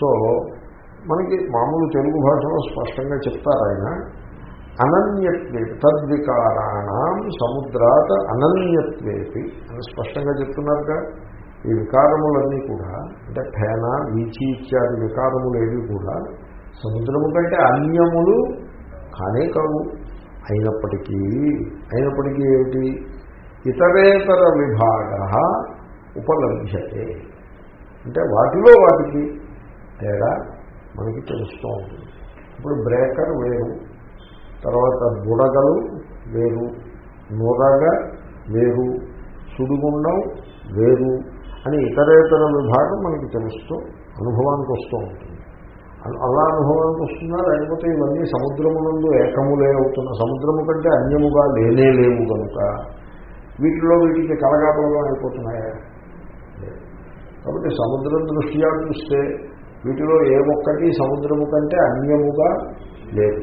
So మనకి మామూలు తెలుగు భాషలో స్పష్టంగా చెప్తారు ఆయన. అనన్యత్వే తద్వికారాణం సముద్రాత అనన్యత్వేపి అని స్పష్టంగా చెప్తున్నారుగా. ఈ వికారములన్నీ కూడా అంటే ఫేన వీచి ఇత్యాది వికారములు ఏవి కూడా సముద్రము కంటే అన్యములు కానే కావు. అయినప్పటికీ అయినప్పటికీ ఏమిటి? ఇతరేతర విభాగ ఉపలభ్యతే. అంటే వాటిలో వాటికి తేడా మనకి తెలుస్తూ ఉంటుంది. ఇప్పుడు బ్రేకర్ వేరు తర్వాత బుడగలు వేరు నురగ వేరు సుడిగుండం వేరు అని ఇతరేతర విభాగం మనకి తెలుస్తూ అనుభవానికి వస్తూ ఉంటుంది. అలా అనుభవానికి వస్తుందా? లేకపోతే ఇవన్నీ సముద్రమునందు ఏకములే అవుతున్న సముద్రము కంటే అన్యముగా లేనే లేవు కనుక వీటిలో వీటికి కలగాపలగా అయిపోతున్నాయా? కాబట్టి సముద్రం దృష్ట్యా చూస్తే వీటిలో ఏ ఒక్కటి సముద్రము కంటే అన్యముగా లేదు.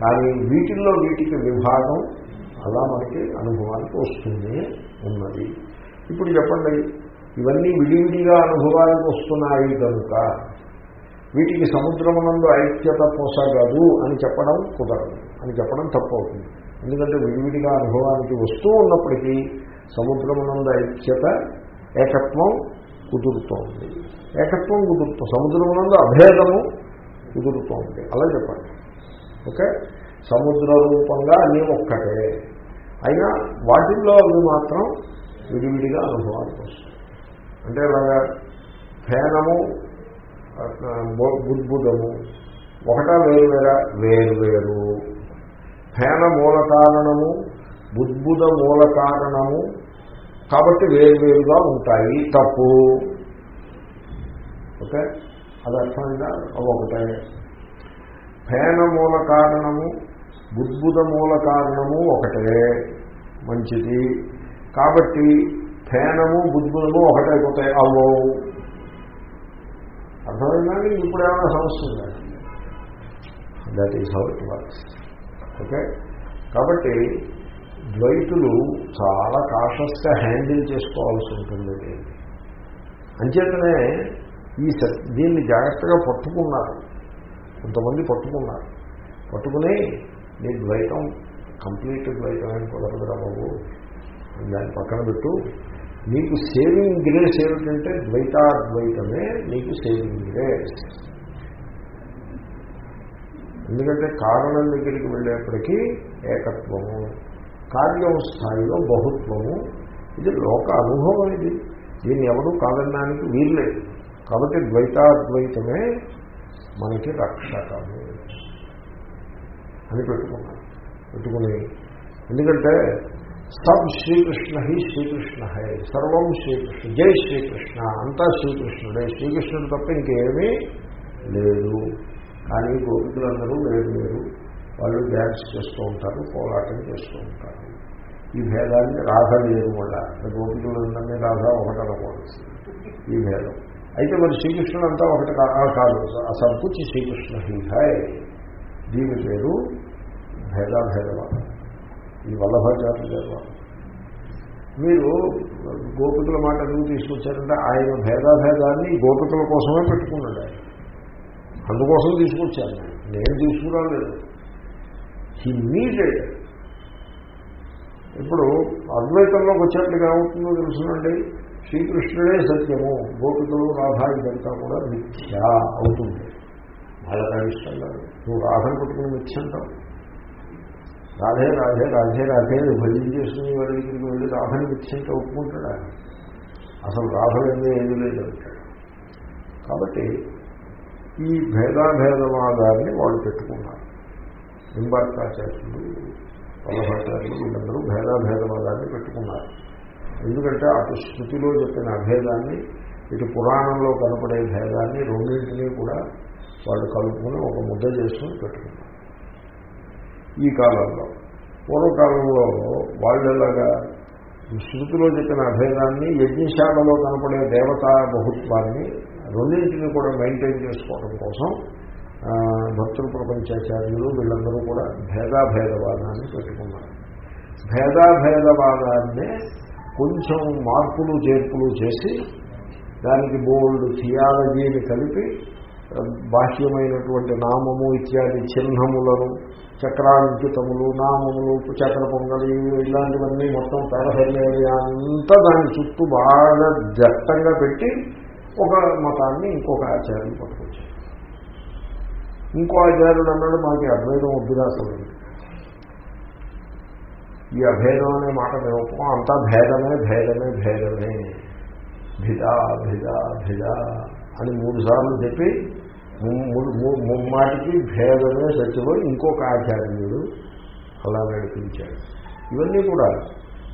కానీ వీటిల్లో వీటికి విభాగం అలా మనకి అనుభవానికి వస్తూనే ఉన్నది. ఇప్పుడు చెప్పండి ఇవన్నీ విడివిడిగా అనుభవానికి వస్తున్నాయి కనుక వీటికి సముద్రమునందు ఐక్యత పోసగదు అని చెప్పడం కుదరదు. అని చెప్పడం తప్పు అవుతుంది ఎందుకంటే విడివిడిగా అనుభవానికి వస్తూ ఉన్నప్పటికీ సముద్రమునందు ఐక్యత ఏకత్వం కుదురుతోంది. ఏకత్వం కుదురుతూ సముద్రమునందు అభేదము కుదురుతోంది. అలా చెప్పండి. ఓకే? సముద్ర రూపంగా అన్నీ ఒక్కటే. అయినా వాటిల్లో అవి మాత్రం విడివిడిగా అనుభవానికి వస్తుంది అంటే ఇలాగా ఫేనము బుద్భుతము ఒకటా వేరు వేరా వేరు వేరు. ఫేన మూల కారణము బుద్భుత మూల కారణము కాబట్టి వేరువేరుగా ఉంటాయి. తప్పు. ఓకే? అది అర్థమైందా? అవి ఒకటే. ఫేన మూల కారణము బుద్భుత మూల కారణము ఒకటే. మంచిది. కాబట్టి ఫేనము బుద్బుదము ఒకటైపోతాయి అవ్వో అర్థమైందండి ఇప్పుడు ఏమైనా సమస్య ఉందా? That is how it works okay? కాబట్టి ద్వైతులు చాలా కాషస్గా హ్యాండిల్ చేసుకోవాల్సి ఉంటుంది. దీన్ని అంచేతనే ఈ దీన్ని జాగ్రత్తగా పట్టుకున్నారు. కొంతమంది పట్టుకున్నారు. పట్టుకుని నీ ద్వైతం కంప్లీట్ ద్వైతం అని కుదరదురా బాబు? దాన్ని పక్కన పెట్టు. నీకు సేవింగ్ గ్రేస్ ఏమిటంటే ద్వైతాద్వైతమే నీకు సేవింగ్ గ్రేస్ ఎందుకంటే కారణం దగ్గరికి వెళ్ళేప్పటికీ ఏకత్వము. కార్యం స్థాయిలో బహుత్వము. ఇది లోక అనుభవం ఇది. దీన్ని ఎవరు కాదనడానికి వీల్లేదు. కాబట్టి ద్వైతాద్వైతమే మనకి రక్షకము అని పెట్టుకున్నాను పెట్టుకుని ఎందుకంటే సబ్ శ్రీకృష్ణ హి శ్రీకృష్ణ హై సర్వం శ్రీకృష్ణ జై శ్రీకృష్ణ అంతా శ్రీకృష్ణుడే. శ్రీకృష్ణుడు తప్ప ఇంకేమీ లేదు. కానీ గోపికులందరూ వేరు వేరు. వాళ్ళు డ్యాన్స్ చేస్తూ ఉంటారు పోరాటం చేస్తూ ఉంటారు. ఈ భేదాన్ని రాధ వేరు వల్ల గోపికులందరినీ రాధ ఒకటనకూడదు ఈ భేదం. అయితే మరి శ్రీకృష్ణుడు అంతా ఒకటి కాదు అసంపుచ్చి శ్రీకృష్ణ హి దీని పేరు భేదాభేదవాదం ఈ వల్లభాచార్య గారు మీరు గోపికుల మాట ఎందుకు తీసుకొచ్చారంటే ఆయన భేదాభేదాన్ని గోపికల కోసమే పెట్టుకున్నాడు ఆయన. అందుకోసం తీసుకొచ్చాను నేను. నేను తీసుకురాలేదు. హీ నీడెడ్ ఇప్పుడు అద్వైతంలోకి వచ్చేట్లుగా ఏమవుతుందో తెలుసునండి. శ్రీకృష్ణుడే సత్యము. గోపికలు రాధా ఇదంతా కూడా మిథ్య అవుతుంది. వాళ్ళకి ఇష్టం కాదు నువ్వు రాధను పట్టుకుని మిథ్య అంటావు. రాధే రాధే రాధే రాధే భజన చేసుకుని వాడి దగ్గరికి వెళ్ళి రాధని మిథ్య అంటే ఒప్పుకుంటాడా? అసలు రాధలేదే ఏమీ లేదు అంటాడు. కాబట్టి ఈ భేదాభేదవాదాన్ని వాళ్ళు పెట్టుకున్నారు నింబార్కాచార్యులు వల్లభాచార్యులు వీళ్ళందరూ భేదాభేదవాదాన్ని పెట్టుకున్నారు. ఎందుకంటే అటు శృతిలో చెప్పిన అభేదాన్ని ఇటు పురాణంలో కనపడే భేదాన్ని రెండింటినీ కూడా వాళ్ళు కలుపుకొని ఒక ముద్ద చేసుకుని పెట్టుకున్నారు. ఈ కాలంలో పూర్వకాలంలో వాళ్ళు ఎలాగా శృతిలో చెప్పిన అభేదాన్ని యజ్ఞశాలలో కనపడే దేవతా బహుత్వాన్ని రెండింటిని కూడా మెయింటైన్ చేసుకోవడం కోసం భక్తుల ప్రపంచాచార్యులు వీళ్ళందరూ కూడా భేదాభేదవాదాన్ని పెట్టుకున్నారు. భేదాభేదవాదాన్నే కొంచెం మార్పులు చేర్పులు చేసి దానికి బోల్డ్ థియాలజీని కలిపి బాహ్యమైనటువంటి నామము ఇత్యాది చిహ్నములను చక్రాంకితములు నామములు చక్ర పొంగలి ఇలాంటివన్నీ మొత్తం తరహలేవి అంతా దాని చుట్టూ బాగా దట్టంగా పెట్టి ఒక మతాన్ని ఇంకొక ఆచారం పట్టుకొచ్చారు ఇంకో ఆచార్యుడు అన్నాడు మాకు అద్వైతం వద్దుగా అసలు ఈ అభేదం అనే మాట మేము ఒప్పుకోం అంతా భేదమే భేదమే భేదమే. భిదా భిదా భిదా అని మూడు సార్లు చెప్పి ముమ్మాటికి భేదమే సత్యమని ఇంకొక ఆచార్యుడు అలా నడిపించాడు. ఇవన్నీ కూడా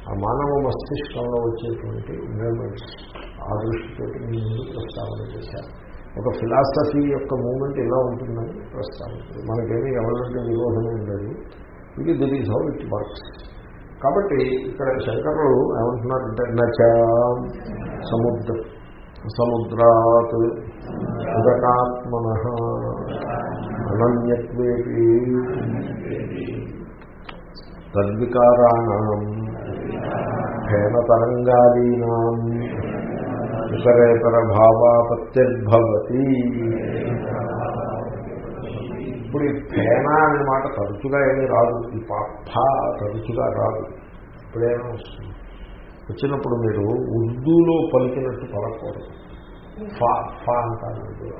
ఆ మానవ మస్తిష్కంలో వచ్చేటువంటి మూమెంట్స్ ఆ దృష్టితో మీ ముందు ప్రస్తావన చేశారు. ఒక ఫిలాసఫీ యొక్క మూమెంట్ ఇలా ఉంటుందని ప్రస్తావించారు మనకేమీ ఎవరంటే విరోధమే ఉండదు ఇది that is how it works కాబట్టి ఇక్కడ శంకరులు ఏమంటున్నారంటే నచ సముద్ర సముద్రాత్ ఉదకాత్మన అనన్యత్వేపి తద్వికారాణం ఫేనతరంగాదీనా ఇతరేతర భావాపత్యద్భవతి ఇప్పుడు ఈ ఫేన అనే మాట తరచుగా ఏమీ రాదు ఈ పాప తరచుగా రాదు. ఇప్పుడేమో వస్తుంది. వచ్చినప్పుడు మీరు ఉర్దూలో పలికినట్టు పలకూడదు. ఫా ఫా అంటారు ఉర్దూలో.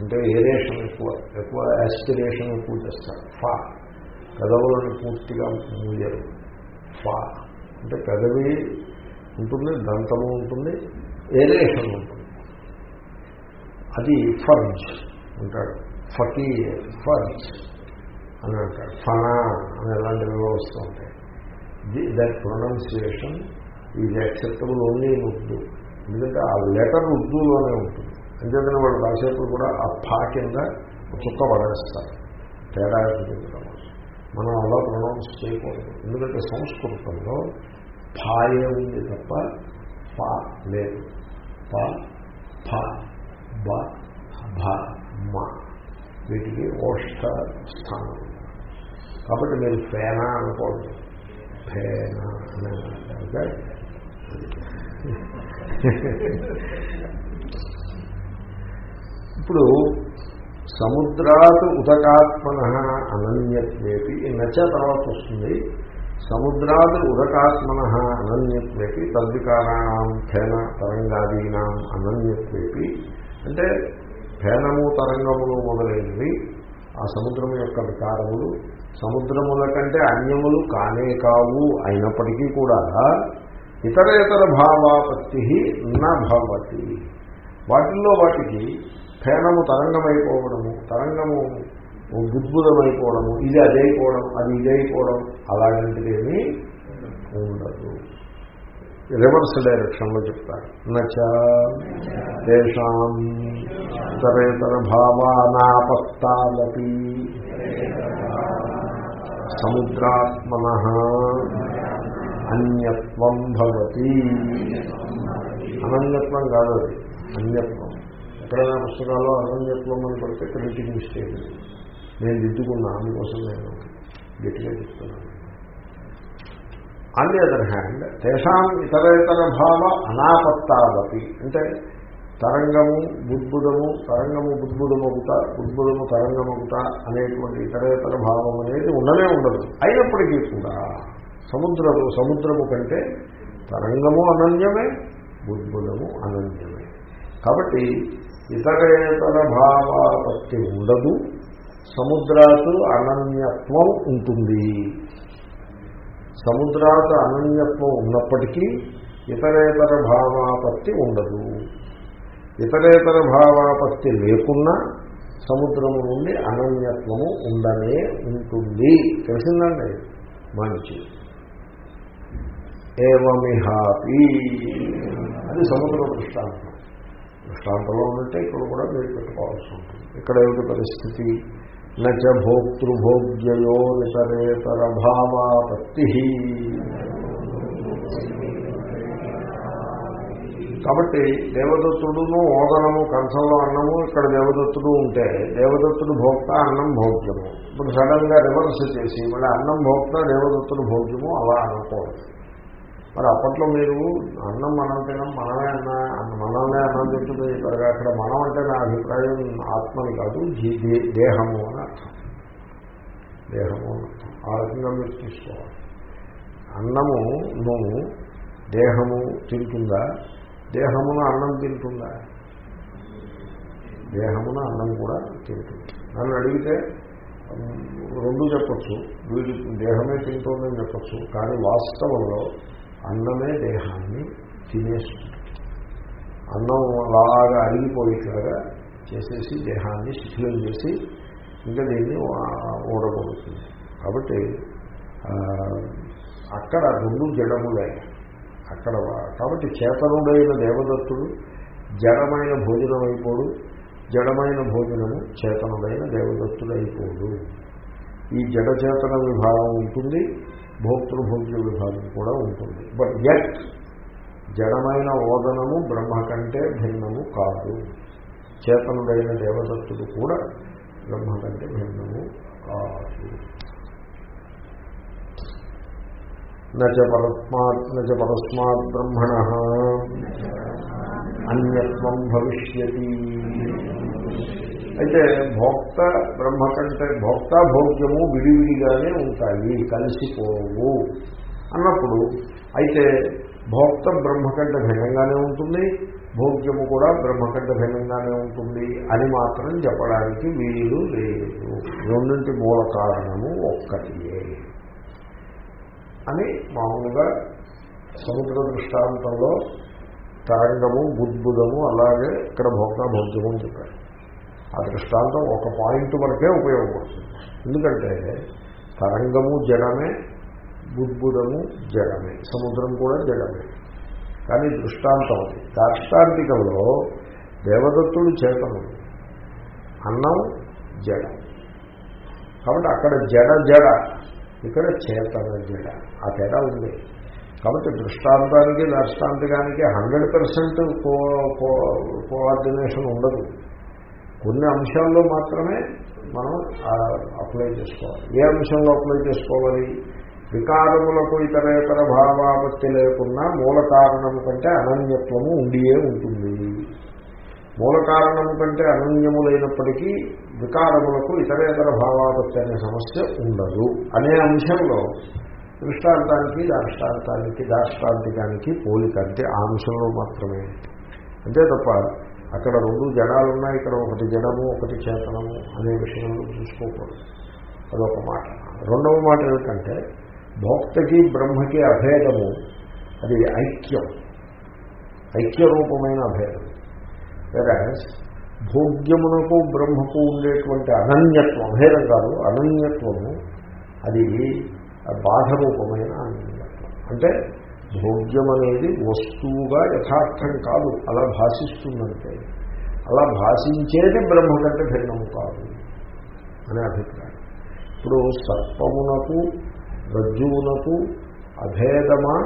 అంటే ఏరేషన్ ఎక్కువ ఎక్కువ యాస్పిరేషన్ ఎక్కువ చేస్తారు. ఫా పెదవులను పూర్తిగా మూయరు. ఫా అంటే పెదవి ఉంటుంది దంతము ఉంటుంది ఏరేషన్ ఉంటుంది. అది ఫర్జ్ అంటాడు. ఫకీ ఫర్జ్ అని అంటాడు. ఫనా అని ఎలాంటివి వస్తూ ఉంటాయి. That pronunciation is acceptable only in Urdu ఎందుకంటే ఆ లెటర్ ఉర్దూలోనే ఉంటుంది. అంతేకాని వాళ్ళు రాసేప్పుడు కూడా ఆ ఫా కింద చుక్క పడేస్తారు. తేడా మనం అలా ప్రొనౌన్స్ చేయకూడదు. ఎందుకంటే సంస్కృతంలో ఫాయే ఉంది తప్ప ఫా లేదు. ప ఫ బ భ మ. వీటికి ఓష్ట స్థానం కాబట్టి మీరు ఫేనా అనుకోండి. ఫేనా అని ఓకే ఇప్పుడు సముద్రాత్ ఉదకాత్మన అనన్యత్వేపి నచ్చ తర్వాత వస్తుంది. సముద్రాత్ ఉదకాత్మన అనన్యత్వేపి తద్వికారాణం ఫేన తరంగాదీనాం అనన్యత్వేపి. అంటే ఫేనము తరంగములు మొదలైనవి. ఆ సముద్రం యొక్క వికారములు సముద్రముల కంటే అన్యములు కానే కావు అయినప్పటికీ కూడా ఇతరేతర భావాపత్తి నభవతి వాటిల్లో వాటికి ఫేనము తరంగమైపోవడము తరంగము బుద్భుతమైపోవడము ఇది అదైపోవడం అది ఇదైపోవడం అలాంటిదేమీ ఉండదు. రివర్స్ డైరెక్షన్లో చెప్తారు. నేషాం ఇతరేతర భావానాపత్తాలపి సముద్రాత్మన అన్యత్వం భవతి. అనన్యత్వం కాదు అన్యత్వం. ఎక్కడైనా పుస్తకాల్లో అనన్యత్వం అని పడితే క్రిటింగ్ స్టేట్ నేను దిద్దుకున్నా అందుకోసం నేను గట్టిగా చెప్తున్నాను. ఆన్ ది అదర్ హ్యాండ్ తేషాం ఇతరేతర భావ అనాపత్తాదపి. అంటే తరంగము బుద్భుదము తరంగము బుద్భుదమగుట బుద్భుదము తరంగమగుట అనేటువంటి ఇతరేతర భావం అనేది ఉండనే ఉండదు. అయినప్పటికీ కూడా సముద్రము సముద్రము కంటే తరంగము అనన్యమే బుద్భుదము అనన్యమే. కాబట్టి ఇతరేతర భావాపత్తి ఉండదు. సముద్రాత్ అనన్యత్వం ఉంటుంది. సముద్రాత అనన్యత్వం ఉన్నప్పటికీ ఇతరేతర భావాపత్తి ఉండదు. ఇతరేతర భావాపత్తి లేకున్నా సముద్రము నుండి అనన్యత్వము ఉండనే ఉంటుంది. తెలిసిందండి? మంచి. ఏవమిహాపి. అది సముద్ర దృష్టాంతం. దృష్టాంతంలో ఉంటే ఇక్కడ కూడా మీరు పెట్టుకోవాల్సి ఉంటుంది. ఇక్కడ ఏమిటి పరిస్థితి? నచ భోక్తృభోగ్యయో నితరేతర భావాపత్తి కాబట్టి దేవదత్తుడును ఓదనము కంఠంలో అన్నము ఇక్కడ దేవదత్తుడు ఉంటే దేవదత్తుడు భోక్త అన్నం భోగ్యము. ఇప్పుడు సడన్గా రివర్స్ చేసి మళ్ళీ అన్నం భోక్త దేవదత్తుడు భోగ్యము అలా అనుకోవాలి మరి అప్పట్లో మీరు అన్నం మనం తినం మనమే అన్న మనమే అన్నం తింటుంది ఇక్కడ అక్కడ మనం అంటే నా అభిప్రాయం ఆత్మని కాదు జీ- దేహము అని అర్థం. దేహము ఆ రకంగా మీరు తీసుకోవాలి అన్నము నువ్వు దేహము తింటుందా? దేహమున అన్నం తింటుందా? దేహమున అన్నం కూడా తింటుంది. నన్ను అడిగితే రెండు చెప్పచ్చు. వీడి దేహమే తింటుందని చెప్పచ్చు. కానీ వాస్తవంలో అన్నమే దేహాన్ని తినేస్తుంది. అన్నం అలాగా అరిగిపోయేట్లాగా చేసేసి దేహాన్ని శిథిలం చేసి ఇంకా దీన్ని ఊడగొడుతుంది కాబట్టి అక్కడ రెండు జడములే. అక్కడ కాబట్టి చేతనుడైన దేవదత్తుడు జడమైన భోజనం అయిపోడు జడమైన భోజనము చేతనుడైన దేవదత్తుడైపోడు. ఈ జడచేతన విభాగం ఉంటుంది. భోక్తృభోగ్య విభాగం కూడా ఉంటుంది. బట్ ఎట్ జడమైన ఓదనము బ్రహ్మ కంటే భిన్నము కాదు. చేతనుడైన దేవదత్తుడు కూడా బ్రహ్మ కంటే భిన్నము కాదు. నచ పరస్మాత్ నచ పరస్మాత్ బ్రహ్మణ. అన్యత్వం భవిష్యతి. అయితే భోక్త బ్రహ్మ కంటే భోక్త భోగ్యము విడివిడిగానే ఉంటాయి కలిసిపోవు అన్నప్పుడు అయితే భోక్త బ్రహ్మ కంటే భిన్నంగానే ఉంటుంది భోగ్యము కూడా బ్రహ్మ కంటే భిన్నంగానే ఉంటుంది అని మాత్రం చెప్పడానికి వీలు లేదు. రెండింటి మూల కారణము ఒక్కటియే అని మామూలుగా సముద్ర దృష్టాంతంలో తరంగము బుద్భుదము అలాగే ఇక్కడ భోక్త భోగ్యము అని చెప్పారు. ఆ దృష్టాంతం ఒక పాయింట్ వరకే ఉపయోగపడుతుంది. ఎందుకంటే తరంగము జడమే బుద్బుదము జడమే సముద్రం కూడా జడమే. కానీ దృష్టాంతం అది. దాష్టాంతికంలో దేవదత్తుడు చేతను అన్నం జడ. కాబట్టి అక్కడ జడ జడ. ఇక్కడ చేతన జడ. ఆ తేడా ఉంది. కాబట్టి దృష్టాంతానికి దృష్టాంతకానికి హండ్రెడ్ పర్సెంట్ కోఆర్డినేషన్ ఉండదు. కొన్ని అంశాల్లో మాత్రమే మనం అప్లై చేసుకోవాలి. ఏ అంశంలో అప్లై చేసుకోవాలి? వికారములకు ఇతరేతర భావాపత్తి లేకున్నా మూల కారణము కంటే అనన్యత్వము ఉండియే ఉంటుంది. మూల కారణము కంటే అనన్యములైనప్పటికీ వికారములకు ఇతరేతర భావాపత్తి అనే సమస్య ఉండదు. అనే అంశంలో దృష్టాంతానికి దాష్టాంతానికి దాష్టాంతికానికి పోలిక అంటే ఆ అంశంలో మాత్రమే. అంతే తప్ప అక్కడ రెండు జడాలు ఉన్నాయి ఇక్కడ ఒకటి జడము ఒకటి చేతనము అనే విషయంలో చూసుకోకూడదు. అదొక మాట. రెండవ మాట ఏమిటంటే భోక్తకి బ్రహ్మకి అభేదము అది ఐక్యం. ఐక్యరూపమైన అభేదం. వేరే భోగ్యమునకు బ్రహ్మకు ఉండేటువంటి అనన్యత్వం అభేదం కాదు అనన్యత్వము అది బాధరూపమైన అనన్యత్వం. అంటే భోగ్యం అనేది వస్తువుగా యథార్థం కాదు. అలా భాషిస్తుందంటే. అలా భాషించేది బ్రహ్మ కంటే భిన్నము కాదు అనే అభిప్రాయం. ఇప్పుడు సర్పమునకు రజ్జువునకు అభేదమా?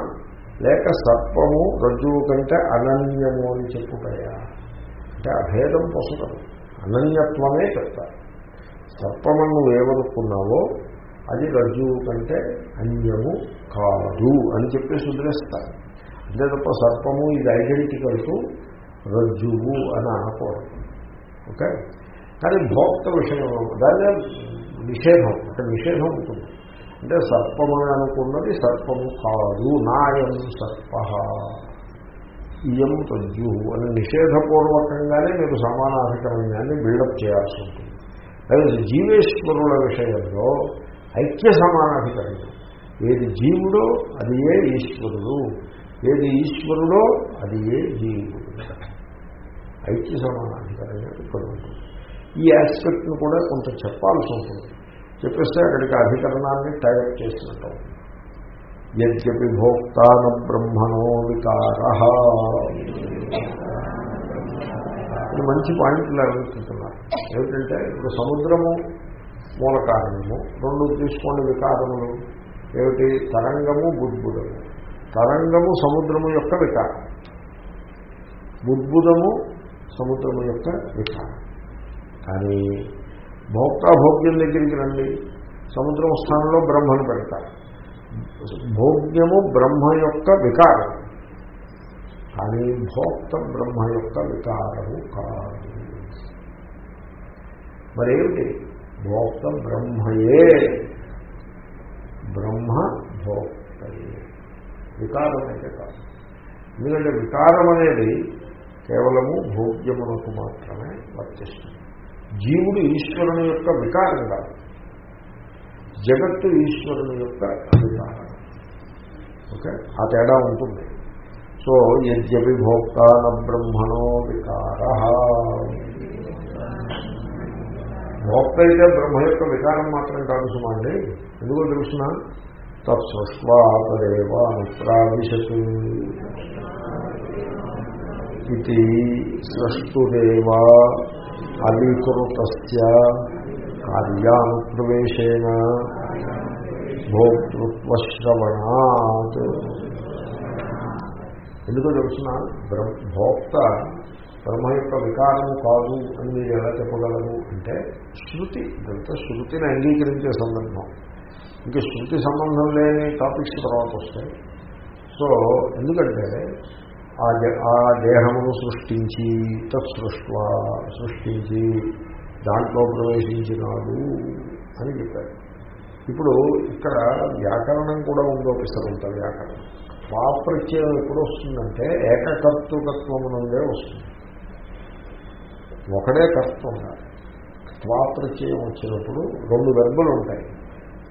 లేక సర్పము రజ్జువు కంటే అనన్యము అని చెప్పుకయా అంటే అభేదం పొసగదు అనన్యత్వమే చెప్తారు. సర్పమను ఏమనుకున్నావో అది రజ్జువు కంటే అన్యము కాదు అని చెప్పేసి వదిలేస్తారు. అంతే తప్ప సర్పము ఇది ఐడెంటికల్ టు రజ్జువు అని అనకూడదు. ఓకే? కానీ భోక్త విషయంలో దాన్ని నిషేధం అంటే నిషేధం ఉంటుంది. అంటే సర్పము అని అనుకున్నది సర్పము కాదు నాయం సర్ప. ఇయం రజ్జు అని నిషేధపూర్వకంగానే మీరు సమానాధికరణాన్ని బిల్డప్ చేయాల్సి ఉంటుంది. అదే జీవేశ్వరుల విషయంలో ఐక్య సమానాధికరణం ఏది జీవుడో అది ఏ ఈశ్వరుడు. ఏది ఈశ్వరుడో అది ఏ జీవుడు. ఐక్య సమానాధికరణం ఇక్కడ ఉంటుంది. ఈ ఆస్పెక్ట్ను కూడా కొంత చెప్పాల్సి ఉంటుంది. చెప్పేస్తే అక్కడికి అధికరణాన్ని టైప్ చేసినట్టు. యద్యపి భోక్తాన బ్రహ్మణో వికార. ఇది మంచి పాయింట్లు అనుకుంటున్నారు ఏమిటంటే ఇప్పుడు సముద్రము మూల కారణము. రెండు తీసుకోండి వికారములు. ఏమిటి? తరంగము బుద్భుదము తరంగము సముద్రము యొక్క వికారం. బుద్భుదము సముద్రము యొక్క వికారం. కానీ భోక్తాభోగ్యం దగ్గరికి రండి. సముద్రం స్థానంలో బ్రహ్మను పెడతారు. భోగ్యము బ్రహ్మ యొక్క వికారం. కానీ భోక్త బ్రహ్మ యొక్క వికారము కాదు. మరేమిటి? భోక్త బ్రహ్మయే బ్రహ్మ భోక్తయే. వికారం అయితే కాదు. ఎందుకంటే వికారం అనేది కేవలము భోగ్యమునకు మాత్రమే వర్తిస్తుంది. జీవుడు ఈశ్వరుని యొక్క వికారం కాదు. జగత్తు ఈశ్వరుని యొక్క వికారం ఓకే? ఆ తేడా ఉంటుంది. సో యజ్ఞ భోక్తాన బ్రహ్మణో వికార. భోక్త అయితే బ్రహ్మ యొక్క వికారం మాత్రం కాదు సుమండి ఎందుకో తెలుసిన? తత్సృష్వా అనుప్రావిశతు ఇది సృష్టుదేవ అలీకృత కార్యానుప్రవేశేన భోక్తృత్వశ్రవణాత్. ఎందుకో తెలుసిన? భోక్త బ్రహ్మ యొక్క వికారము కాదు అని మీరు ఎలా చెప్పగలరు అంటే శృతి ఇదంతా శృతిని అంగీకరించే సందర్భం. ఇంకా శృతి సంబంధం లేని టాపిక్స్ తర్వాత వస్తాయి. సో ఎందుకంటే ఆ ఆ దేహమును సృష్టించి తత్సృష్ట సృష్టించి దాంట్లో ప్రవేశించినాడు అని చెప్పారు. ఇప్పుడు ఇక్కడ వ్యాకరణం కూడా ఉందో పిసరంత వ్యాకరణం. స్వాప్రత్యయం ఎప్పుడు వస్తుందంటే ఏకకర్తృకత్వం నుండే వస్తుంది. ఒకడే కర్త ఉండాలి త్వాప్రత్యయం వచ్చినప్పుడు రెండు వెర్బలు ఉంటాయి.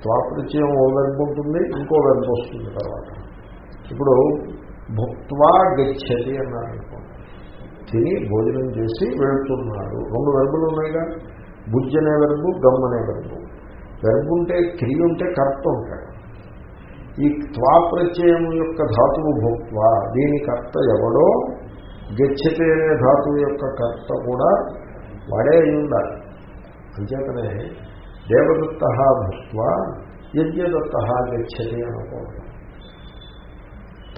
త్వాప్రచయం ఓ వెర్బు ఉంటుంది ఇంకో వెర్బు వస్తుంది తర్వాత. ఇప్పుడు భుక్వా గచ్చతి అన్నాడు అనుకోండి తిని భోజనం చేసి వెళుతున్నాడు రెండు వెర్బులు ఉన్నాయిగా. బుజ్జి అనే వెర్బు గమ్ అనే వెర్బు వెర్బు ఉంటే క్రియ ఉంటే కర్త ఉంటాడు. ఈ త్వాప్రత్యయం యొక్క ధాతువు భుక్వా దీని కర్త ఎవడో గచ్చతి అనే ధాతువు యొక్క కర్త కూడా వాడే అయి ఉండాలి అంచేతనే దేవదత్త భుక్వ యజ్ఞదత్త గచ్చతే అనుకోవడం.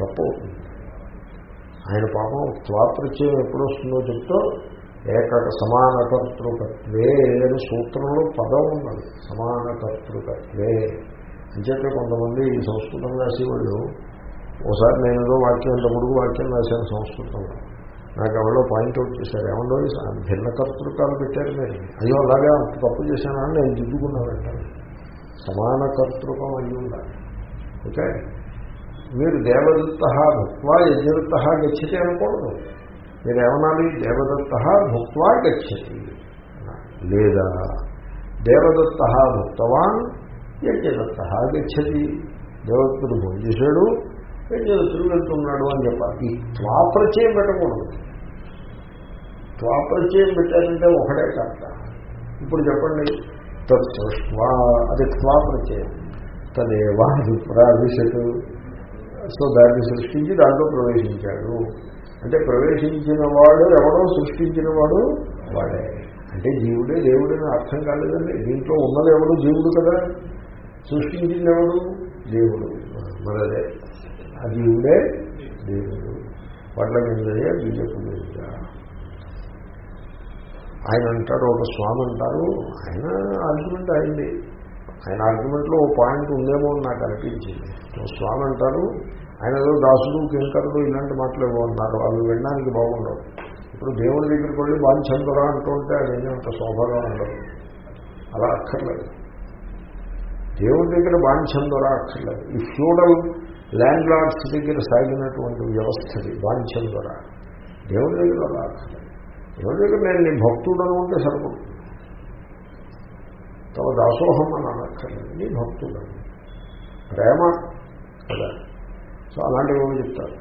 తప్పవుతుంది. ఆయన పాపం త్వాప్రత్యయం ఎప్పుడు వస్తుందో చెప్తూ ఏక సమానకర్తృకత్వే అని సూత్రంలో పదం ఉన్నది. సమానకర్తృకత్వే. అంచేతే కొంతమంది ఈ సంస్కృతం రాసేవాళ్ళు ఒకసారి నేను ఏదో వాక్యం ఇంత ముడుగు వాక్యం రాశాను సంస్కృతంలో. నాకు ఎవరో పాయింట్అవుట్ చేశారు. ఏమన్నా భిన్న కర్తృకాలు పెట్టారు మీరు. అయ్యో అలాగే అంత తప్పు చేశానని నేను దిద్దుకున్నానంటాను సమాన కర్తృకం అయ్యి ఉండాలి. ఓకే? మీరు దేవదత్త భక్వా యజ్ఞదత్త గచ్చతి అనకూడదు. మీరు ఏమనాలి దేవదత్త భక్వా గచ్చతి. లేదా దేవదత్త భక్తవాన్ యజ్ఞదత్త గచ్చతి. దేవదత్తుడు భోజేశాడు యజ్ఞదత్తుడు వెళ్తున్నాడు అని చెప్పాలి. ఈ త్వాప్రచయం పెట్టకూడదు. త్వాప్రచయం పెట్టారంటే ఒకటే కర్త. ఇప్పుడు చెప్పండి. తత్సృష్వా అది త్వాప్రచయం తదేవా అభిప్రావిశతు సో దాన్ని సృష్టించి దాంట్లో ప్రవేశించాడు. అంటే ప్రవేశించిన వాడు ఎవడో సృష్టించిన వాడు వాడే. అంటే జీవుడే దేవుడని అర్థం కాలేదండి. దీంట్లో ఉన్నది ఎవడు? జీవుడు కదా. సృష్టించింది ఎవడు? దేవుడు. మరదే అది జీవుడే దేవుడు. పట్ల మీదయే బీజపు ఆయన అంటారు ఒక స్వామి అంటారు ఆయన ఆర్గ్యుమెంట్ అయింది ఆయన ఆర్గ్యుమెంట్లో ఓ పాయింట్ ఉందేమో అని నాకు అనిపించింది. ఓ స్వామి అంటారు ఆయన ఏదో దాసుడు కింకరుడు ఇలాంటి మాటలు ఏమో అన్నారు. అవి వినడానికి బాగుండవు. ఇప్పుడు దేవుడి దగ్గరికి వెళ్ళి బాంఛందురా అంటుంటే అది అంత శోభగా ఉండదు. అలా అక్కర్లేదు. దేవుడి దగ్గర బాంఛందురా అక్కర్లేదు. ఈ ఫ్యూడల్ ల్యాండ్ లార్డ్స్ దగ్గర సాగినటువంటి వ్యవస్థది బాంఛందురా దేవుడి దగ్గర అలా దేవుడి దగ్గర నేను నీ భక్తుడు అనుకుంటే సరిపడుతుంది తమ దాసోహం అని అనక్కర్లేదు. నీ భక్తుడు. ప్రేమ కదా. సో అలాంటివి ఏమో చెప్తారు.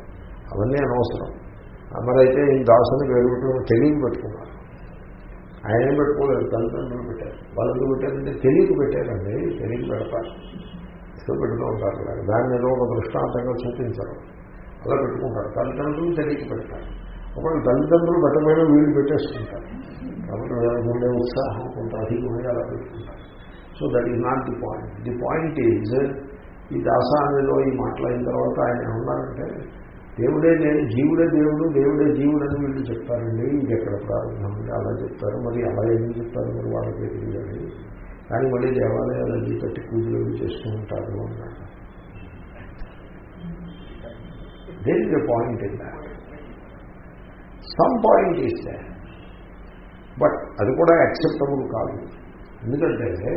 అవన్నీ అనవసరం. మరైతే ఈ దాసుని పెరుగుతున్న తెలియక పెట్టుకున్నారు. ఆయన ఏం పెట్టుకోలేదు? తల్లిదండ్రులు పెట్టారు. వాళ్ళు పెట్టారంటే తెలియక పెట్టారండి. తెలియక పెడతారు. ఏదో పెడుతూ ఉంటారు. దాన్ని ఏదో ఒక దృష్టాంతంగా చూపించరు. అలా పెట్టుకుంటారు. తల్లిదండ్రులు తెలియక పెడతారు. ఒకవేళ తల్లిదండ్రులు పెట్టమైన వీళ్ళు పెట్టేసుకుంటారు. కాబట్టి ఉండే ఉత్సాహం కొంత అధికమై అలా పెట్టుకుంటారు. So that is not the point the point is ఈ దాసానిలో ఈ మాట్లాడిన తర్వాత ఆయన ఏమన్నారంటే దేవుడే నేను జీవుడే దేవుడు దేవుడే జీవుడు అని వీళ్ళు చెప్తారండి. ఇది ఎక్కడ ప్రారంభం? అలా చెప్తారు. మరి అలా ఏమి చెప్తారు? మరి వాళ్ళకి తెలియదు. కానీ మళ్ళీ దేవాలయాలు అది పెట్టి పూజలు చేస్తూ ఉంటారు అన్నాడు there is a point in that some point is they but అది కూడా యాక్సెప్టబుల్ కాదు. ఎందుకంటే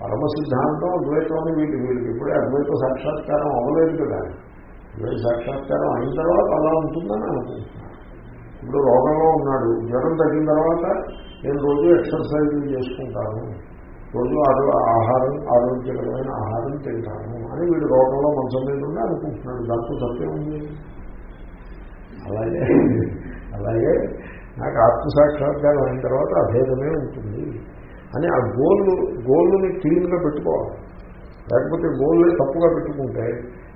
పరమ సిద్ధాంతం అద్వైతం అని వీళ్ళకి ఇప్పుడే అద్వైత సాక్షాత్కారం అవ్వలేదు కదా. అద్వైత సాక్షాత్కారం అయిన తర్వాత అలా ఉంటుందని అనుకుంటున్నాను. ఇప్పుడు రోగంలో ఉన్నాడు జ్వరం తగ్గిన తర్వాత నేను రోజు ఎక్సర్సైజ్ చేసుకుంటాను. రోజు ఆరో ఆహారం ఆరోగ్యకరమైన ఆహారం తింటాను అని వీడు రోగంలో మంచం మీద ఉండి అనుకుంటున్నాడు. దాంతో తప్పే ఉంది. అలాగే అలాగే నాకు ఆత్మసాక్షాత్కారం అయిన తర్వాత అభేదమే ఉంటుంది అని ఆ గోళ్ళు గోళ్ళని క్లీన్గా పెట్టుకోవాలి. లేకపోతే గోల్ని తప్పుగా పెట్టుకుంటే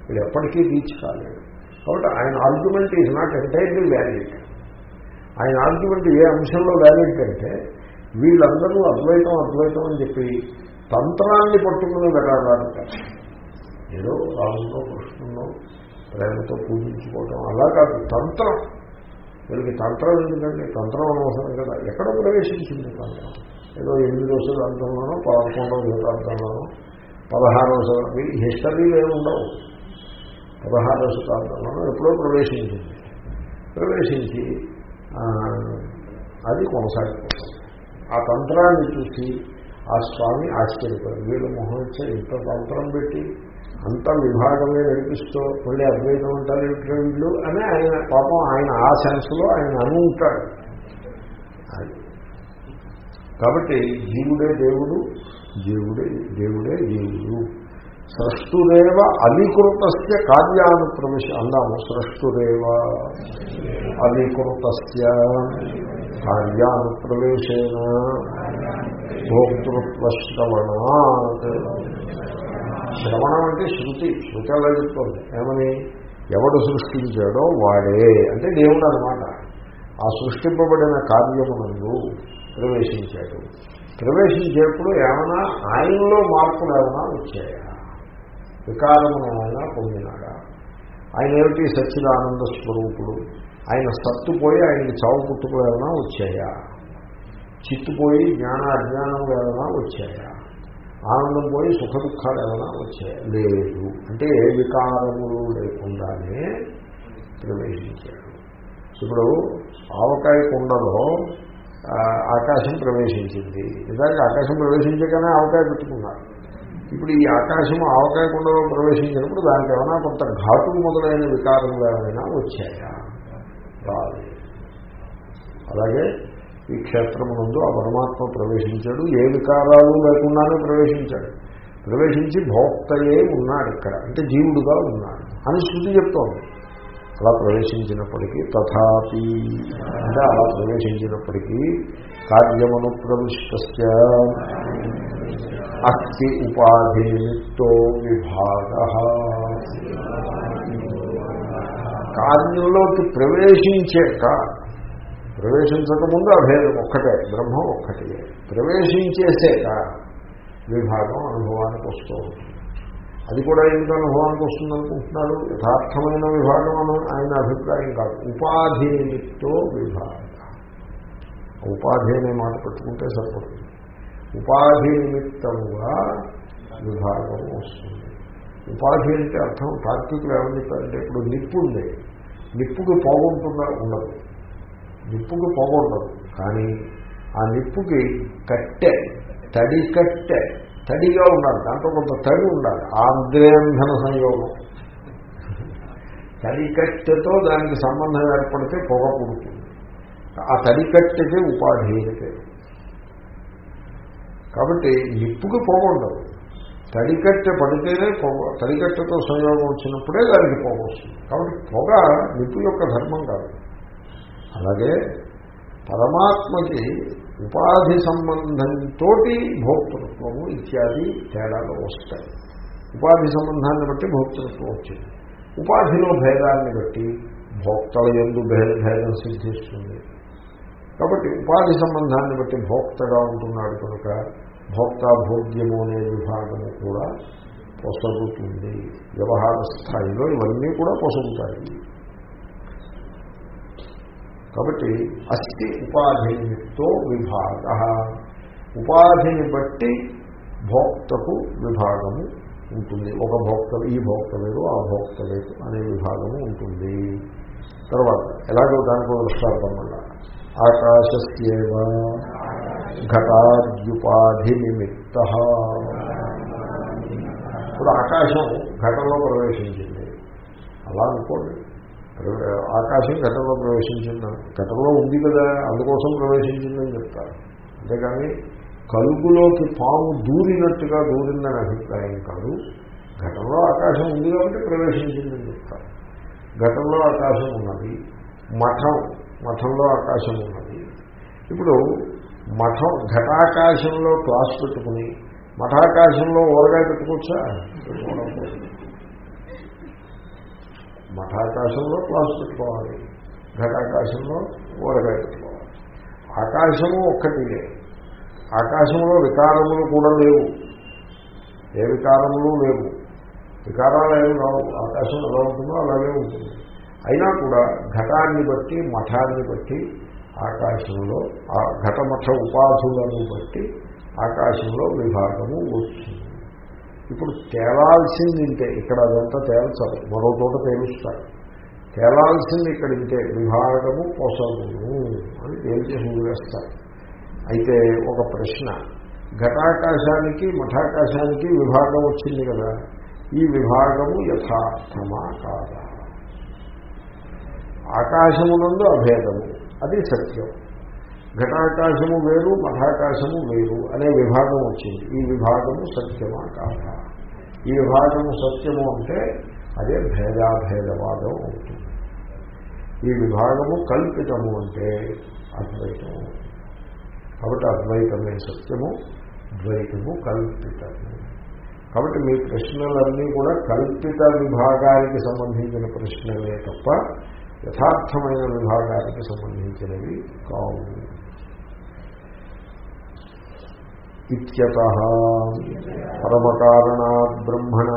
వీడు ఎప్పటికీ రీచ్ కాలేడు కాబట్టి ఆయన argument is not entirely valid. ఆయన ఆర్గ్యుమెంట్ ఏ అంశంలో వ్యాలిడ్ అంటే వీళ్ళందరూ అద్వైతం అద్వైతం అని చెప్పి తంత్రాన్ని పట్టుకుని వెళ్ళాలంటారు ఏదో రాములో కృష్ణులో ప్రేమతో పూజించుకోవడం అలా కాదు తంత్రం. వీళ్ళకి తంత్రం ఎందుకండి తంత్రం అనవసరం కదా. ఎక్కడ ప్రవేశించింది తంత్రం? ఏదో ఎనిమిదో శతాబ్దంలోనో పదకొండవ శతాబ్దంలోనో పదహారవ శతాబ్దం. హిస్టరీలు ఏముండవు ఉండవు. పదహారవ శతాబ్దంలోనో ఎప్పుడో ప్రవేశించింది. ప్రవేశించి అది కొనసాగిపోతుంది ఆ తంత్రాన్ని చూసి ఆ స్వామి ఆశ్చర్యపోయారు వీళ్ళు మోహన్స ఇంత తంత్రం పెట్టి అంత విభాగమే నడిపిస్తూ మళ్ళీ అద్వైతం అంటారు ఏమిటో వీళ్ళు? అని ఆయన పాపం ఆయన ఆ సెన్స్లో ఆయన అను ఉంటాడు కాబట్టి జీవుడే దేవుడు జీవుడే దేవుడే జీవుడు సృష్టురేవ అవికృతస్య కార్యానుప్రవేశ అందాము సృష్టురేవ అవికృతస్య కార్యానుప్రవేశేన భోక్తృత్వ శ్రవణాత్ శ్రవణం అంటే శృతి శృతి అలా చెప్తుంది. ఏమని? ఎవడు సృష్టించాడో వాడే. అంటే దేవుడు అనమాట ఆ సృష్టింపబడిన కార్యమునందు ప్రవేశించాడు. ప్రవేశించేప్పుడు ఏమైనా ఆయనలో మార్పులు ఏమైనా వచ్చాయా? వికారమును ఆయన పొందినాడా? ఆయన ఏమిటి సచ్చిదానంద స్వరూపుడు? ఆయన సత్తుపోయి ఆయనకి చావు పుట్టుకోవాలన్నా వచ్చాయా? చిత్తుపోయి జ్ఞాన అజ్ఞానం ఏమైనా వచ్చాయా? ఆనందం పోయి సుఖ దుఃఖాలు ఏమైనా వచ్చాయా? లేదు. అంటే ఏ వికారములు లేకుండానే ప్రవేశించాడు. ఇప్పుడు ఆవకాయ కుండలో ఆకాశం ప్రవేశించింది. నిజానికి ఆకాశం ప్రవేశించగానే ఆవకాయ పెట్టుకున్నారు. ఇప్పుడు ఈ ఆకాశం ఆవకాయ కుండలో ప్రవేశించినప్పుడు దానికి ఏమైనా కొంత ఘాటు మొదలైన వికారములు ఏమైనా వచ్చాయా? రాదు అలాగే ఈ క్షేత్రమునందు ఆ పరమాత్మ ప్రవేశించాడు. ఏ వికారాలు లేకుండానే ప్రవేశించాడు. ప్రవేశించి భోక్తయే ఉన్నాడు ఇక్కడ. అంటే జీవుడుగా ఉన్నాడు. అని శృతి చెప్తోంది. అలా ప్రవేశించినప్పటికీ తథాపి. అంటే అలా ప్రవేశించినప్పటికీ కార్యమను ప్రవిష్ట అస్థి ఉపాధి నిమిత్తో విభాగ. కార్యంలోకి ప్రవేశించాక ప్రవేశించకముందు అభేదం ఒక్కటే బ్రహ్మం ఒక్కటే ప్రవేశించేసాక విభాగం అనుభవానికి వస్తూ ఉంటుంది అది కూడా ఎందుకు అనుభవానికి వస్తుంది అనుకుంటున్నాడు యథార్థమైన విభాగం అని ఆయన అభిప్రాయం కాదు. ఉపాధి నిమిత్తో విభాగం ఉపాధి అనే మాట పెట్టుకుంటే సరిపడుతుంది ఉపాధి నిమిత్తముగా విభాగం వస్తుంది. ఉపాధి అంటే అర్థం. తార్కికులు ఏమని చెప్పారంటే ఇప్పుడు నిప్పు ఉంది. నిప్పుకి పోగొంటుందా ఉండదు. నిప్పుకి ఉండదు. కానీ ఆ నిప్పుకి కట్టె తడి కట్టె తడిగా ఉండాలి. దాంట్లో కొంత తడి ఉండాలి. ఆంద్రేంధన సంయోగం. తడికట్టెతో దానికి సంబంధం ఏర్పడితే పొగ పుడుతుంది. ఆ తడికట్టెకే ఉపాధి అయితే కాబట్టి నిప్పుకి పొగ ఉండదు. తడికట్టె పడితేనే పొగ తడికట్టెతో సంయోగం వచ్చినప్పుడే దానికి పొగ వస్తుంది. కాబట్టి పొగ నిప్పు యొక్క ధర్మం కాదు. అలాగే పరమాత్మకి ఉపాధి సంబంధంతో భోక్తృత్వము ఇత్యాది తేడాలు వస్తాయి. ఉపాధి సంబంధాన్ని బట్టి భోక్తృత్వం వచ్చింది. ఉపాధిలో భేదాన్ని బట్టి భోక్తల ఎందు భేద భేదం సిద్ధిస్తుంది. కాబట్టి ఉపాధి సంబంధాన్ని బట్టి భోక్తగా ఉంటున్నాడు కనుక భోక్త భోగ్యము అనే విభాగము కూడా పొసగుతుంది. వ్యవహార స్థాయిలో ఇవన్నీ కూడా పొసగుతాయి. కాబట్టి అస్థి ఉపాధితో విభాగ. ఉపాధిని బట్టి భోక్తకు విభాగము ఉంటుంది. ఒక భోక్త ఈ భోక్త వేరు ఆ భోక్త వేరు అనే విభాగము ఉంటుంది. తర్వాత ఎలాగో దానికి దృష్టాంతం వల్ల ఆకాశస్యేవ ఘటాద్యుపాధి నిమిత్త ఇప్పుడు ఆకాశం ఘటంలో ప్రవేశించింది. అలా అనుకోండి. ఆకాశం ఘటంలో ప్రవేశించింది. ఘటంలో ఉంది కదా అందుకోసం ప్రవేశించిందని చెప్తారు. అంతేగాని కలుగులోకి పాము దూరినట్టుగా దూరిందని అభిప్రాయం కాదు. ఘటంలో ఆకాశం ఉంది కాబట్టి ప్రవేశించిందని చెప్తారు. ఘటంలో ఆకాశం ఉన్నది. మఠం మఠంలో ఆకాశం ఉన్నది. ఇప్పుడు మఠం ఘటాకాశంలో క్లాస్ పెట్టుకుని మఠాకాశంలో ఊరగాయ పెట్టుకోవచ్చా? మఠాకాశంలో క్లాస్ పెట్టుకోవాలి ఘటాకాశంలో ఊరగాయ పెట్టుకోవాలి. ఆకాశము ఒక్కటిదే. ఆకాశంలో వికారములు కూడా లేవు. ఏ వికారములు లేవు? వికారాలు ఏమి రావు. ఆకాశం ఎలా ఉంటుందో అలాగే ఉంటుంది. అయినా కూడా ఘటాన్ని బట్టి మఠాన్ని బట్టి ఆకాశంలో ఆ ఘటమఠ ఉపాధులను బట్టి ఆకాశంలో విభాగము వచ్చింది. ఇప్పుడు తేలాల్సింది ఇంతే ఇక్కడ అదంతా తేల్చాలి మరో చోట తేలుస్తారు. తేలాల్సింది ఇక్కడ ఇంతే విభాగము పొసగును అని తేల్చి వదిలేస్తారు. అయితే ఒక ప్రశ్న ఘటాకాశానికి మఠాకాశానికి విభాగం వచ్చింది కదా ఈ విభాగము యథార్థమా కాదా? ఆకాశమునందు అభేదము అది సత్యం. ఘటాకాశము వేరు మఠాకాశము వేరు అనే విభాగం వచ్చింది. ఈ విభాగము సత్యమా కాక ఈ విభాగము సత్యము అంటే అదే భేదాభేదవాదం అవుతుంది. ఈ విభాగము కల్పితము అంటే అద్వైతము. కాబట్టి అద్వైతమే సత్యము ద్వైతము కల్పితము. కాబట్టి మీ ప్రశ్నలన్నీ కూడా కల్పిత విభాగానికి సంబంధించిన ప్రశ్నలే తప్ప యథార్థమైన విభాగానికి సంబంధించినవి కావు. ఇత్యత పరమకారణ బ్రహ్మణ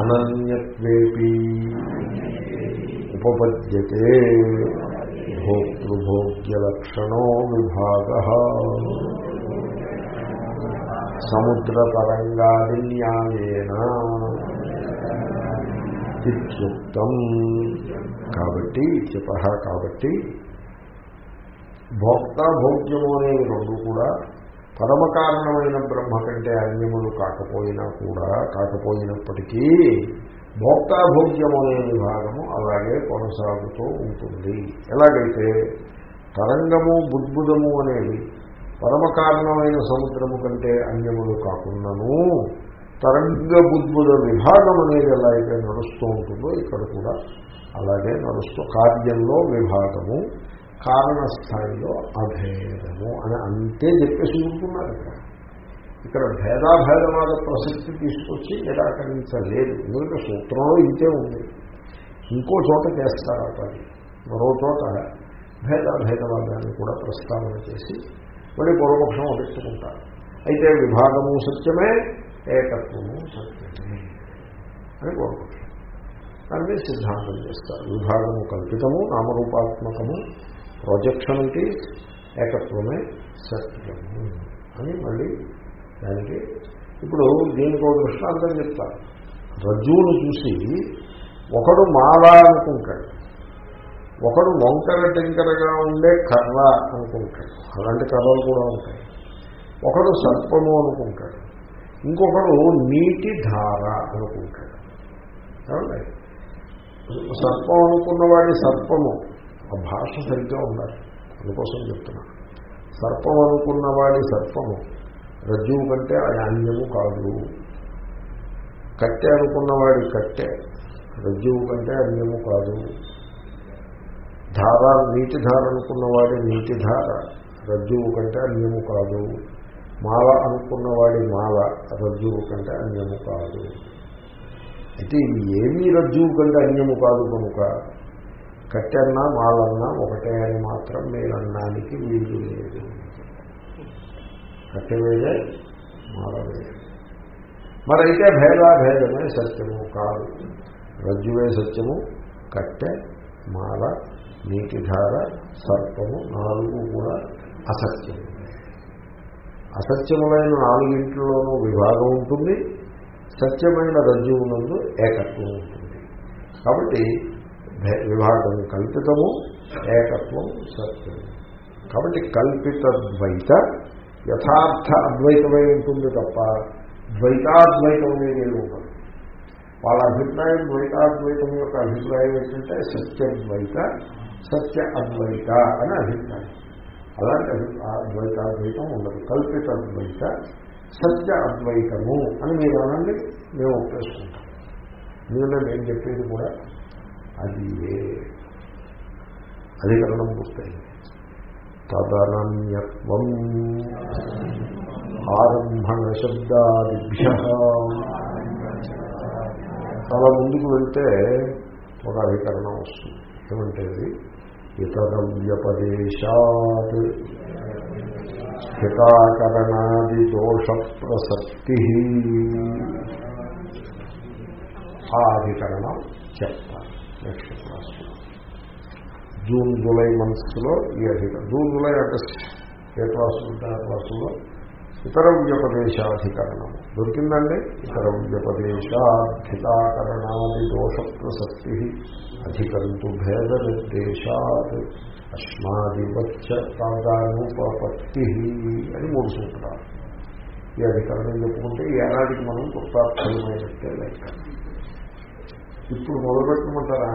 అనన్యత్వేపి ఉపపద్యతే భోక్తృభోగ్యలక్షణో విభాగ. సముద్రతరంగాదిన్యాయేన ఇత్యుక్తం కాబట్టి ఇత్యత కాబట్టి భోక్త భోగ్యము అనే రెండు కూడా పరమకారణమైన బ్రహ్మ కంటే అన్యములు కాకపోయినా కూడా కాకపోయినప్పటికీ భోక్తాభోగ్యము అనే విభాగము అలాగే కొనసాగుతూ ఉంటుంది. ఎలాగైతే తరంగము బుద్భుదము అనేవి పరమకారణమైన సముద్రము కంటే అన్యములు కాకుండాను తరంగ బుద్బుద విభాగం అనేది ఎలా అయితే నడుస్తూ ఉంటుందో ఇక్కడ కూడా అలాగే నడుస్తూ కార్యంలో విభాగము కారణస్థాయిలో అభేదము అని అంతే చెప్పేసి ఉంటున్నారు ఇక్కడ. ఇక్కడ భేదాభేదవాద ప్రసక్తి తీసుకొచ్చి నిరాకరించలేదు. ఎందుకంటే సూత్రంలో ఇంతే ఉంది. ఇంకో చోట చేస్తారు పని మరో చోట భేదాభేదవాదాన్ని కూడా ప్రస్తావన చేసి మళ్ళీ పూర్వపక్షం పెట్టుకుంటారు అయితే విభాగము సత్యమే ఏకత్వము సత్యమే అని పూర్వపక్షం దాన్ని సిద్ధాంతం చేస్తారు. విభాగము కల్పితము నామరూపాత్మకము ప్రొజెక్షన్ అంటే ఏకత్వమే సత్యము అని మళ్ళీ దానికి ఇప్పుడు దీనికి ఒక దృష్టాంతం చెప్తారు. రజ్జువును చూసి ఒకడు మాల అనుకుంటాడు. ఒకడు వంకర టెంకరగా ఉండే కర్ర అనుకుంటాడు. అలాంటి కర్రలు కూడా ఉంటాయి. ఒకడు సర్పము అనుకుంటాడు. ఇంకొకడు నీటి ధార అనుకుంటాడు. ఏమండి? సర్పం అనుకున్నవాడి సర్పము ఆ భాష సరిగ్గా ఉండాలి. అందుకోసం చెప్తున్నా. సర్పం అనుకున్నవాడి సర్పము రజ్జువు కంటే అన్యము కాదు. కట్టె అనుకున్నవాడి కట్టె రజ్జువు కంటే అన్యము కాదు. ధార నీటి ధార అనుకున్నవాడి నీటి ధార రజ్జువు కంటే అన్యము కాదు. మాల అనుకున్నవాడి మాల రజ్జువు కంటే అన్యము కాదు. అయితే ఇది ఏమీ రజ్జువు కంటే అన్యము కాదు కనుక కట్టన్నా మాలన్నా ఒకటే అని మాత్రం మీరు అన్నానికి వీలు లేదు. కట్టె వేరే మాల వేరే. మరైతే భేదాభేదమే సత్యము కాదు. రజ్జువే సత్యము కట్టె మాల నీటిధార సర్పము నాలుగు కూడా అసత్యము. అసత్యములైన నాలుగింటిలోనూ విభాగం ఉంటుంది సత్యమైన రజ్జువునందు ఏకత్వం ఉంటుంది. కాబట్టి విభాగం కల్పితము ఏకత్వం సత్యం కాబట్టి కల్పిత ద్వైత యథార్థ అద్వైతమై ఉంటుంది తప్ప ద్వైతాద్వైతం అనేది ఉండదు. వాళ్ళ అభిప్రాయం ద్వైతాద్వైతం యొక్క అభిప్రాయం ఏంటంటే సత్యద్వైత సత్య అద్వైత అని అభిప్రాయం. అలాంటి అద్వైత అద్వైతం ఉండదు. కల్పిత అద్వైత సత్య అద్వైతము అని మీరు అనండి మేము ఒప్పేసుకుంటాం. ఎందుకంటే నేను చెప్పేది కూడా అది ఏ అధికరణం పూర్తయింది తదనన్యత్వం ఆరంభణ శబ్దాదిభ్య. చాలా ముందుకు వెళ్తే ఒక అధికరణం వస్తుంది. ఏమంటే ఇతరవ్యపదేశాత్. ఇతర దోష ప్రసక్తి ఆ అధికరణం చెప్తాను నెక్స్ట్ క్లాస్లో జూన్ జూలై మంత్స్లో ఈ అధికరణం జూన్ జూలై అంటే ఏ క్లాసులు ఉంటాయి ఆ క్లాసుల్లో? ఇతర వ్యపదేశాధికరణం దొరికిందండి ఇతర వ్యపదేశాధితాకరణాది దోష ప్రసక్తి అధికరించు భేద నిర్దేశాత్ అస్మాదివచ్చ తాదానుపపత్తి అని మూడు సూత్రాలు। ఈ అధికరణం చెప్పుకుంటే ఈ ఏడాదికి మనం కృతార్థమైనట్టే లెక్క। ఇప్పుడు మొదలుపెట్టమంటారా?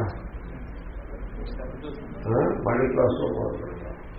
ఆ? మళ్ళీ క్లాస్లో మొదలుపెడతాం।